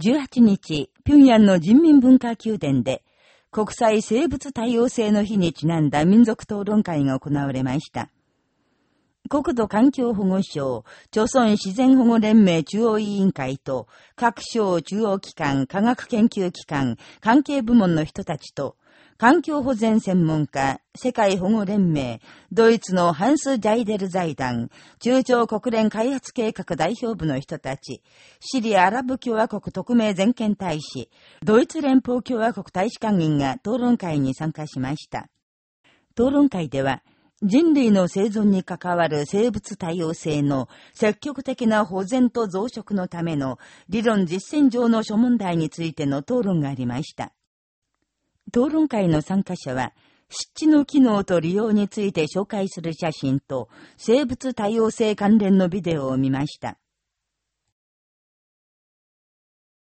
18日、平壌の人民文化宮殿で、国際生物多様性の日にちなんだ民族討論会が行われました。国土環境保護省、朝鮮自然保護連盟中央委員会と、各省中央機関、科学研究機関、関係部門の人たちと、環境保全専門家、世界保護連盟、ドイツのハンス・ジャイデル財団、中朝国連開発計画代表部の人たち、シリアアラブ共和国特命全権大使、ドイツ連邦共和国大使館員が討論会に参加しました。討論会では、人類の生存に関わる生物多様性の積極的な保全と増殖のための理論実践上の諸問題についての討論がありました。討論会の参加者は、湿地の機能と利用について紹介する写真と、生物多様性関連のビデオを見ました。